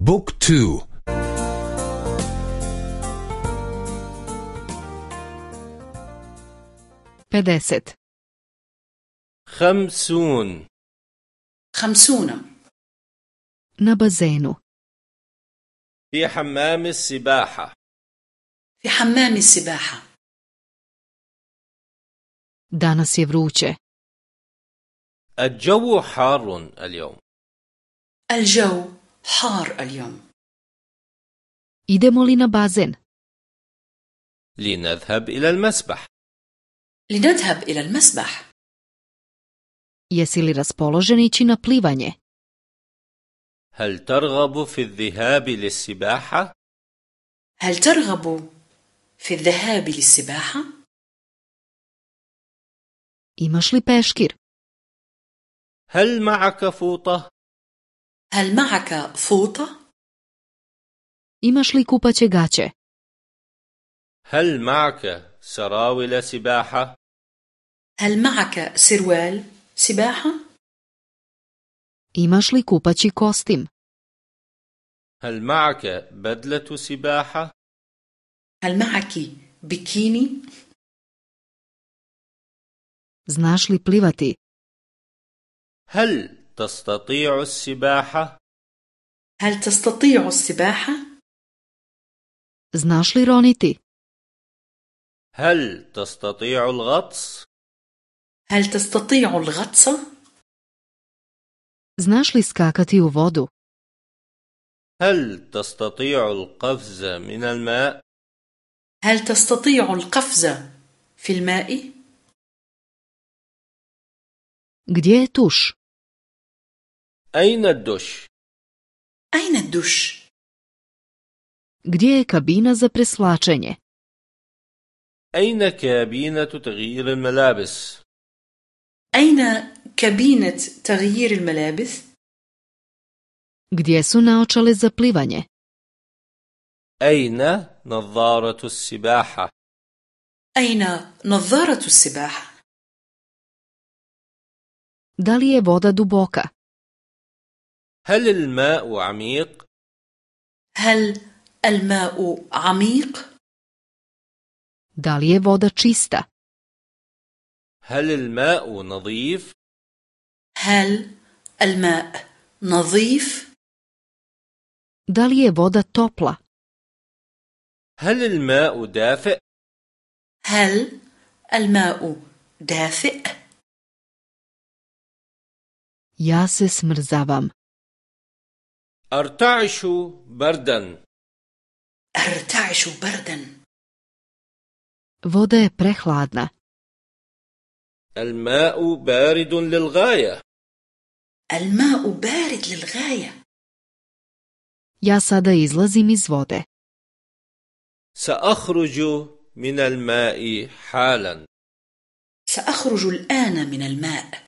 بوك تو. pedeset خمسون. خمسون. bazenu في حمام السباحة. في حمام السباحة. danas je vruće الجو حار اليوم. الجو حار اليوم idemo li na bazen لنذهب إلى المسبح لنذهب إلى المسبح jesi li raspoložen ići na plivanje هل ترغب في الذهاب للسباحة؟ هل ترغب في الذهاب للسباحة؟ imaš li peškir هل معك فوطة؟ هل معك فوطة؟ imaš li kupaće gaće هل معك سراول سباحة؟ هل معك سروال سباحة؟ imaš li kupaći kostim هل معك بدلة سباحة؟ هل معك بكيني؟ znaš li plivati هل تستطيع السباحة؟ هل تستطيع السباحة؟ znaš li roniti هل تستطيع الغطس؟ هل تستطيع الغطس؟ znaš li skakati u vodu هل تستطيع القفز من الماء؟ هل تستطيع القفز في الماء؟ gdje je tuš أين الدش؟ أين الدش؟ gdje je kabina za preslačenje أين كابينة تغيير الملابس؟ أين كابينة تغيير الملابس؟ gdje su naočale za plivanje أين نظارة السباحة؟ أين نظارة السباحة؟ da li je voda duboka هل الماء عميق؟ هل الماء عميق؟ da li je voda čista هل الماء نظيف؟ هل الماء نظيف؟ da li je voda topla هل الماء دافئ؟ هل الماء دافئ؟ ja se smrzavam أرتعش بردا. أرتعش بردا. Voda je prehladna. الماء بارد للغاية. الماء بارد للغاية. Ja sada izlazim iz vode. سأخرج من الماء حالا. سأخرج الآن من الماء.